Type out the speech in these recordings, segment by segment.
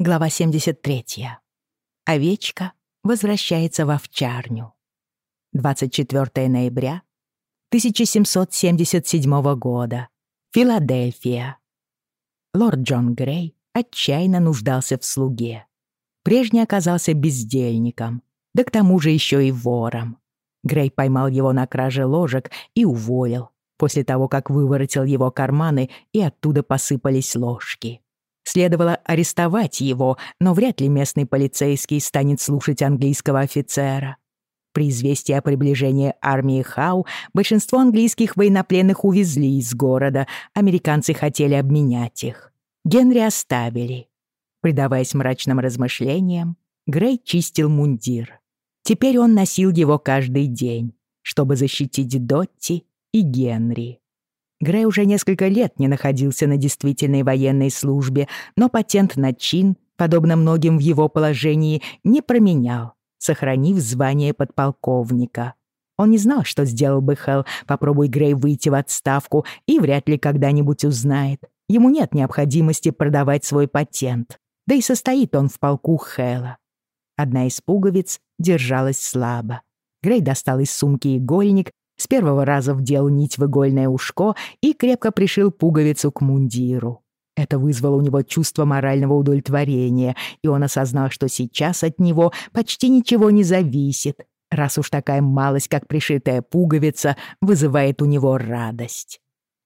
Глава 73. Овечка возвращается в овчарню. 24 ноября 1777 года. Филадельфия. Лорд Джон Грей отчаянно нуждался в слуге. Прежний оказался бездельником, да к тому же еще и вором. Грей поймал его на краже ложек и уволил, после того, как выворотил его карманы и оттуда посыпались ложки. Следовало арестовать его, но вряд ли местный полицейский станет слушать английского офицера. При известии о приближении армии Хау большинство английских военнопленных увезли из города, американцы хотели обменять их. Генри оставили. Предаваясь мрачным размышлениям, Грей чистил мундир. Теперь он носил его каждый день, чтобы защитить Дотти и Генри. Грей уже несколько лет не находился на действительной военной службе, но патент на чин, подобно многим в его положении, не променял, сохранив звание подполковника. Он не знал, что сделал бы Хелл, попробуй Грей выйти в отставку, и вряд ли когда-нибудь узнает. Ему нет необходимости продавать свой патент. Да и состоит он в полку Хэлла. Одна из пуговиц держалась слабо. Грей достал из сумки игольник с первого раза вдел нить в игольное ушко и крепко пришил пуговицу к мундиру. Это вызвало у него чувство морального удовлетворения, и он осознал, что сейчас от него почти ничего не зависит, раз уж такая малость, как пришитая пуговица, вызывает у него радость.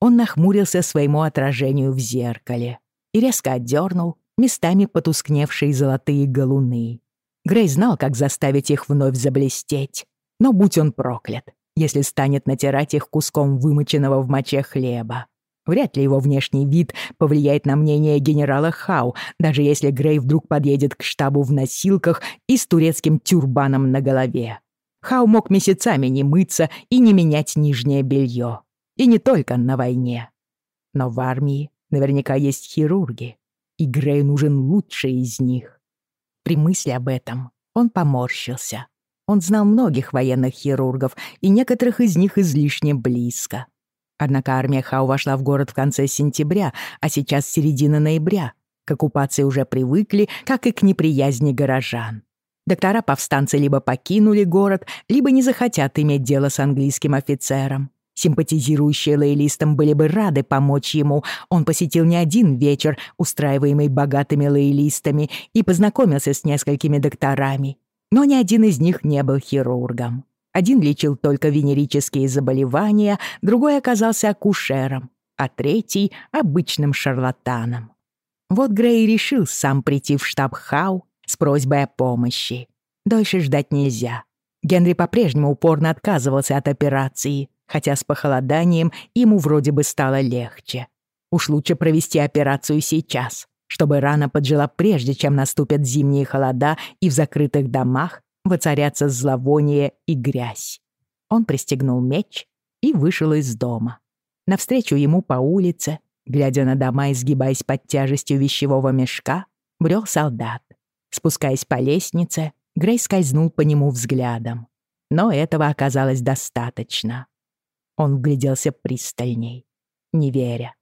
Он нахмурился своему отражению в зеркале и резко отдернул местами потускневшие золотые галуны. Грей знал, как заставить их вновь заблестеть, но будь он проклят, если станет натирать их куском вымоченного в моче хлеба. Вряд ли его внешний вид повлияет на мнение генерала Хау, даже если Грей вдруг подъедет к штабу в носилках и с турецким тюрбаном на голове. Хау мог месяцами не мыться и не менять нижнее белье. И не только на войне. Но в армии наверняка есть хирурги, и Грею нужен лучший из них. При мысли об этом он поморщился. Он знал многих военных хирургов, и некоторых из них излишне близко. Однако армия Хау вошла в город в конце сентября, а сейчас середина ноября. К оккупации уже привыкли, как и к неприязни горожан. Доктора повстанцы либо покинули город, либо не захотят иметь дело с английским офицером. Симпатизирующие лоялистам были бы рады помочь ему. Он посетил не один вечер, устраиваемый богатыми лоялистами, и познакомился с несколькими докторами. Но ни один из них не был хирургом. Один лечил только венерические заболевания, другой оказался акушером, а третий — обычным шарлатаном. Вот Грей решил сам прийти в штаб Хау с просьбой о помощи. Дольше ждать нельзя. Генри по-прежнему упорно отказывался от операции, хотя с похолоданием ему вроде бы стало легче. Уж лучше провести операцию сейчас, чтобы рана поджила прежде, чем наступят зимние холода и в закрытых домах воцарятся зловоние и грязь. Он пристегнул меч и вышел из дома. Навстречу ему по улице, глядя на дома и сгибаясь под тяжестью вещевого мешка, брел солдат. Спускаясь по лестнице, Грей скользнул по нему взглядом. Но этого оказалось достаточно. Он вгляделся пристальней, не веря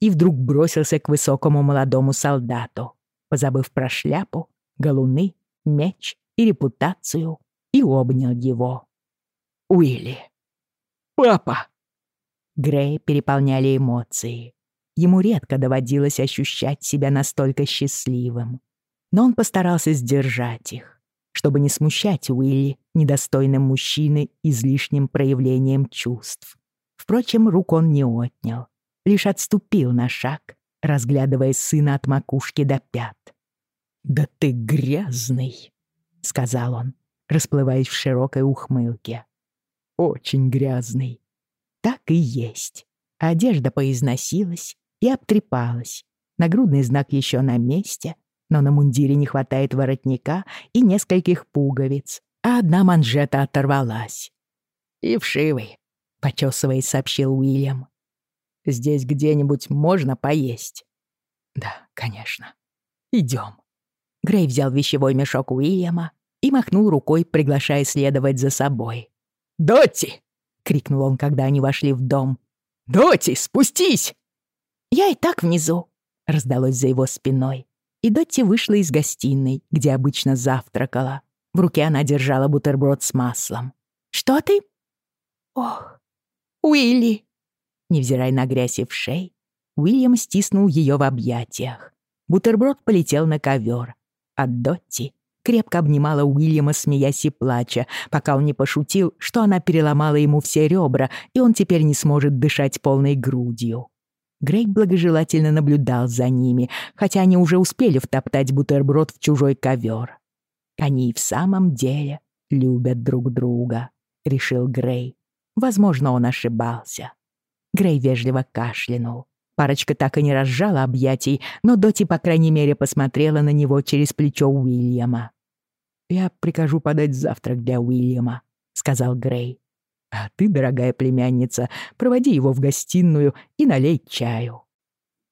и вдруг бросился к высокому молодому солдату, позабыв про шляпу, галуны, меч и репутацию, и обнял его. «Уилли! Папа!» Грея переполняли эмоции. Ему редко доводилось ощущать себя настолько счастливым. Но он постарался сдержать их, чтобы не смущать Уилли недостойным мужчины излишним проявлением чувств. Впрочем, рук он не отнял лишь отступил на шаг, разглядывая сына от макушки до пят. «Да ты грязный!» — сказал он, расплываясь в широкой ухмылке. «Очень грязный». Так и есть. Одежда поизносилась и обтрепалась. Нагрудный знак еще на месте, но на мундире не хватает воротника и нескольких пуговиц, а одна манжета оторвалась. «И вшивый», — почесываясь, сообщил Уильям. Здесь где-нибудь можно поесть?» «Да, конечно. Идем». Грей взял вещевой мешок Уильяма и махнул рукой, приглашая следовать за собой. «Дотти!» — крикнул он, когда они вошли в дом. «Дотти, спустись!» «Я и так внизу», — раздалось за его спиной. и Дотти вышла из гостиной, где обычно завтракала. В руке она держала бутерброд с маслом. «Что ты?» «Ох, Уилли!» Невзирая на грязь и шей, Уильям стиснул ее в объятиях. Бутерброд полетел на ковер, а Дотти крепко обнимала Уильяма, смеясь и плача, пока он не пошутил, что она переломала ему все ребра, и он теперь не сможет дышать полной грудью. Грейг благожелательно наблюдал за ними, хотя они уже успели втоптать бутерброд в чужой ковер. Они и в самом деле любят друг друга, решил Грей. Возможно, он ошибался. Грей вежливо кашлянул. Парочка так и не разжала объятий, но Доти, по крайней мере, посмотрела на него через плечо Уильяма. «Я прикажу подать завтрак для Уильяма», — сказал Грей. «А ты, дорогая племянница, проводи его в гостиную и налей чаю».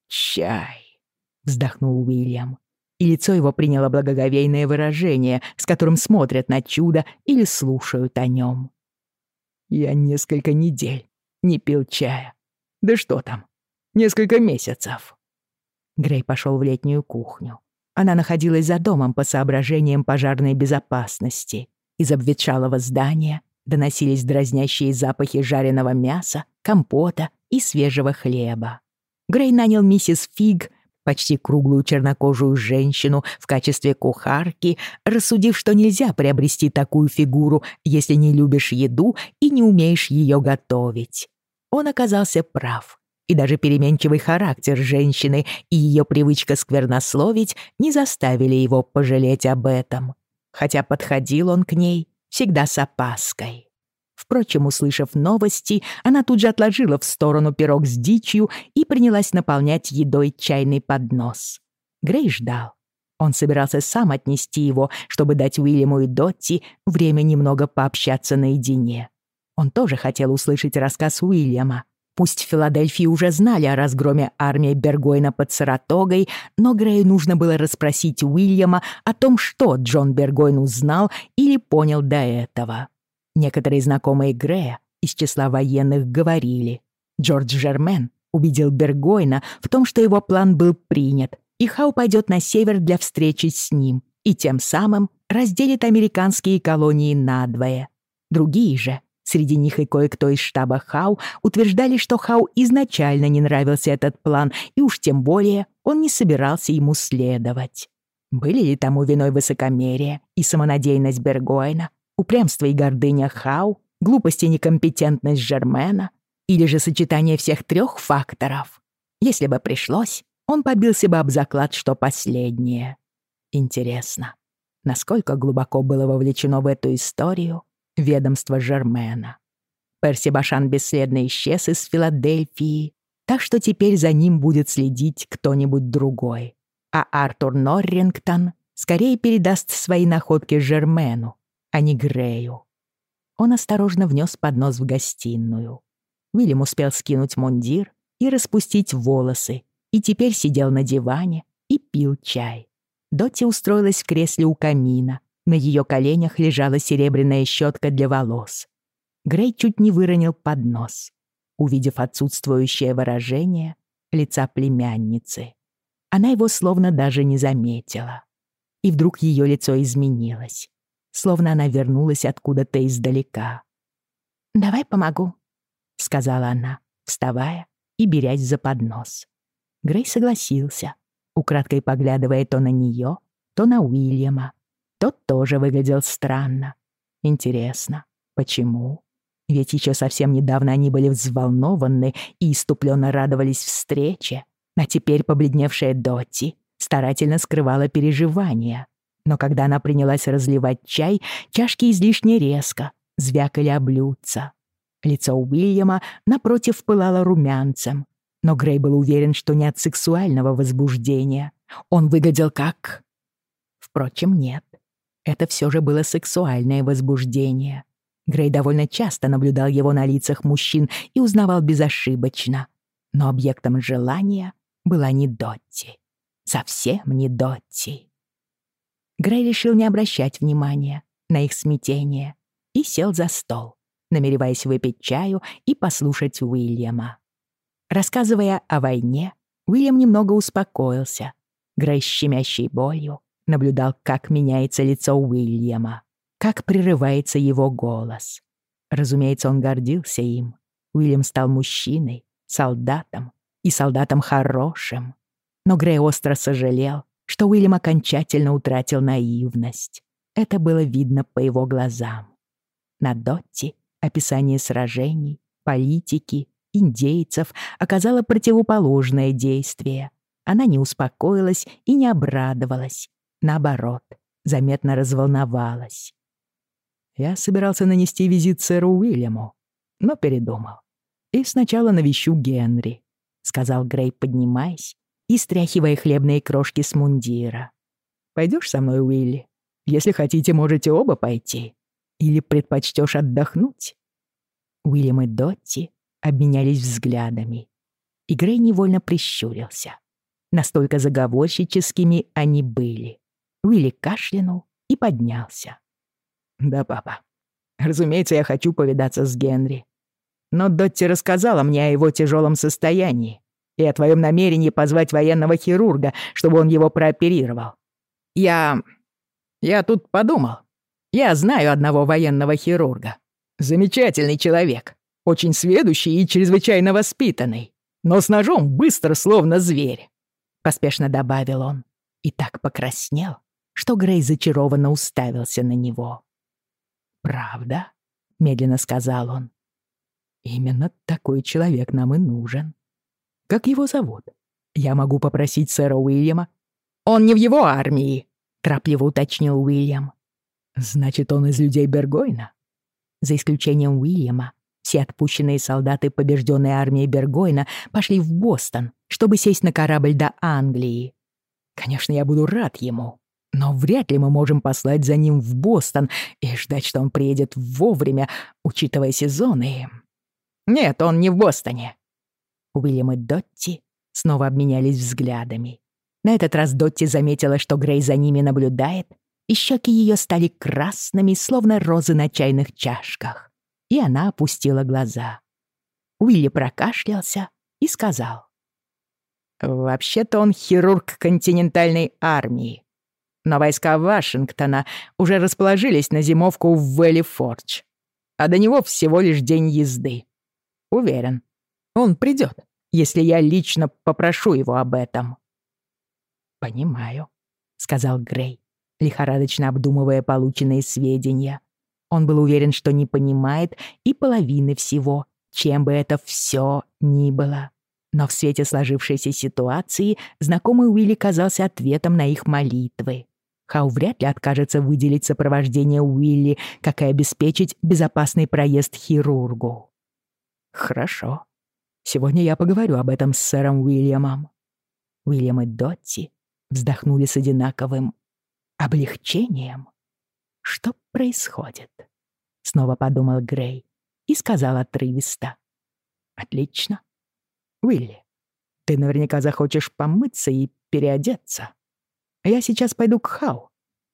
«Чай», — вздохнул Уильям. И лицо его приняло благоговейное выражение, с которым смотрят на чудо или слушают о нем. «Я несколько недель не пил чая. Да что там, несколько месяцев». Грей пошел в летнюю кухню. Она находилась за домом по соображениям пожарной безопасности. Из обветшалого здания доносились дразнящие запахи жареного мяса, компота и свежего хлеба. Грей нанял миссис Фиг, почти круглую чернокожую женщину, в качестве кухарки, рассудив, что нельзя приобрести такую фигуру, если не любишь еду и не умеешь ее готовить. Он оказался прав и даже переменчивый характер женщины и ее привычка сквернословить не заставили его пожалеть об этом. Хотя подходил он к ней всегда с опаской. Впрочем, услышав новости, она тут же отложила в сторону пирог с дичью и принялась наполнять едой чайный поднос. Грей ждал. Он собирался сам отнести его, чтобы дать Уильяму и Дотти время немного пообщаться наедине. Он тоже хотел услышать рассказ Уильяма, Пусть в Филадельфии уже знали о разгроме армии Бергойна под Саратогой, но Грею нужно было расспросить Уильяма о том, что Джон Бергойн узнал или понял до этого. Некоторые знакомые Грея из числа военных говорили. Джордж Жермен убедил Бергойна в том, что его план был принят, и Хау пойдет на север для встречи с ним, и тем самым разделит американские колонии надвое. Другие же Среди них и кое-кто из штаба Хау утверждали, что Хау изначально не нравился этот план, и уж тем более он не собирался ему следовать. Были ли тому виной высокомерие и самонадеянность Бергойна, упрямство и гордыня Хау, глупость и некомпетентность Жермена, или же сочетание всех трех факторов? Если бы пришлось, он побился бы об заклад, что последнее. Интересно, насколько глубоко было вовлечено в эту историю ведомство Жермена. Перси Башан бесследно исчез из Филадельфии, так что теперь за ним будет следить кто-нибудь другой. А Артур Норрингтон скорее передаст свои находки Жермену, а не Грею. Он осторожно внес поднос в гостиную. Уильям успел скинуть мундир и распустить волосы, и теперь сидел на диване и пил чай. Дотти устроилась в кресле у камина, на ее коленях лежала серебряная щетка для волос. Грей чуть не выронил поднос, увидев отсутствующее выражение лица племянницы. Она его словно даже не заметила. И вдруг ее лицо изменилось, словно она вернулась откуда-то издалека. «Давай помогу», — сказала она, вставая и берясь за поднос. Грей согласился, украдкой поглядывая то на нее, то на Уильяма. Тот тоже выглядел странно. Интересно, почему? Ведь еще совсем недавно они были взволнованы и иступленно радовались встрече, а теперь побледневшая Дотти старательно скрывала переживания. Но когда она принялась разливать чай, чашки излишне резко звякали о блюдца. Лицо Уильяма, напротив, пылало румянцем. Но Грей был уверен, что не от сексуального возбуждения. Он выглядел как... Впрочем, нет. Это все же было сексуальное возбуждение. Грей довольно часто наблюдал его на лицах мужчин и узнавал безошибочно. Но объектом желания была не Дотти. Совсем не Дотти. Грей решил не обращать внимания на их смятение и сел за стол, намереваясь выпить чаю и послушать Уильяма. Рассказывая о войне, Уильям немного успокоился. Грей с щемящей болью наблюдал, как меняется лицо Уильяма, как прерывается его голос. Разумеется, он гордился им. Уильям стал мужчиной, солдатом, и солдатом хорошим. Но Грей остро сожалел, что Уильям окончательно утратил наивность. Это было видно по его глазам. На Дотти описание сражений, политики, индейцев оказало противоположное действие. Она не успокоилась и не обрадовалась. Наоборот, заметно разволновалась. Я собирался нанести визит сэру Уильяму, но передумал. И сначала навещу Генри, сказал Грей, поднимаясь и стряхивая хлебные крошки с мундира. Пойдешь со мной, Уилли? Если хотите, можете оба пойти. Или предпочтешь отдохнуть?» Уильям и Дотти обменялись взглядами. И Грей невольно прищурился. Настолько заговорщическими они были. Уилли кашлянул и поднялся. «Да, папа. Разумеется, я хочу повидаться с Генри. Но Дотти рассказала мне о его тяжелом состоянии и о твоем намерении позвать военного хирурга, чтобы он его прооперировал. Я... я тут подумал. Я знаю одного военного хирурга. Замечательный человек, очень сведущий и чрезвычайно воспитанный, но с ножом быстро, словно зверь. Поспешно добавил он и так покраснел, что Грей зачарованно уставился на него. «Правда?» — медленно сказал он. «Именно такой человек нам и нужен. Как его зовут? Я могу попросить сэра Уильяма?» «Он не в его армии», — торопливо уточнил Уильям. «Значит, он из людей Бергойна?» За исключением Уильяма, все отпущенные солдаты побежденной армии Бергойна пошли в Бостон, чтобы сесть на корабль до Англии. Конечно, я буду рад ему, но вряд ли мы можем послать за ним в Бостон и ждать, что он приедет вовремя, учитывая сезоны. Нет, он не в Бостоне. Уильям и Дотти снова обменялись взглядами. На этот раз Дотти заметила, что Грей за ними наблюдает, и щеки ее стали красными, словно розы на чайных чашках. И она опустила глаза. Уилли прокашлялся и сказал. «Вообще-то он хирург континентальной армии. Но войска Вашингтона уже расположились на зимовку в Вэлли-Фордж. А до него всего лишь день езды. Уверен, он придет, если я лично попрошу его об этом». «Понимаю», — сказал Грей, лихорадочно обдумывая полученные сведения. Он был уверен, что не понимает и половины всего, чем бы это все ни было. Но в свете сложившейся ситуации знакомый Уилли казался ответом на их молитвы. Хау вряд ли откажется выделить сопровождение Уилли, как и обеспечить безопасный проезд хирургу. «Хорошо. Сегодня я поговорю об этом с сэром Уильямом». Уильям и Дотти вздохнули с одинаковым облегчением. Что происходит? Снова подумал Грей и сказал отрывисто. Отлично. Уилли, ты наверняка захочешь помыться и переодеться. Я сейчас пойду к Хау,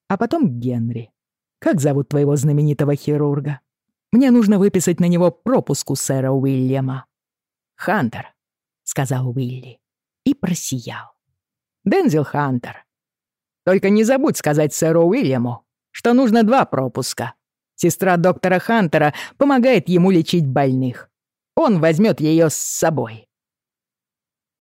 а потом к Генри. Как зовут твоего знаменитого хирурга? Мне нужно выписать на него пропуск у сэра Уильяма. «Хантер», — сказал Уилли и просиял. «Дензел Хантер. Только не забудь сказать сэру Уильяму, что нужно два пропуска. Сестра доктора Хантера помогает ему лечить больных. Он возьмет ее с собой».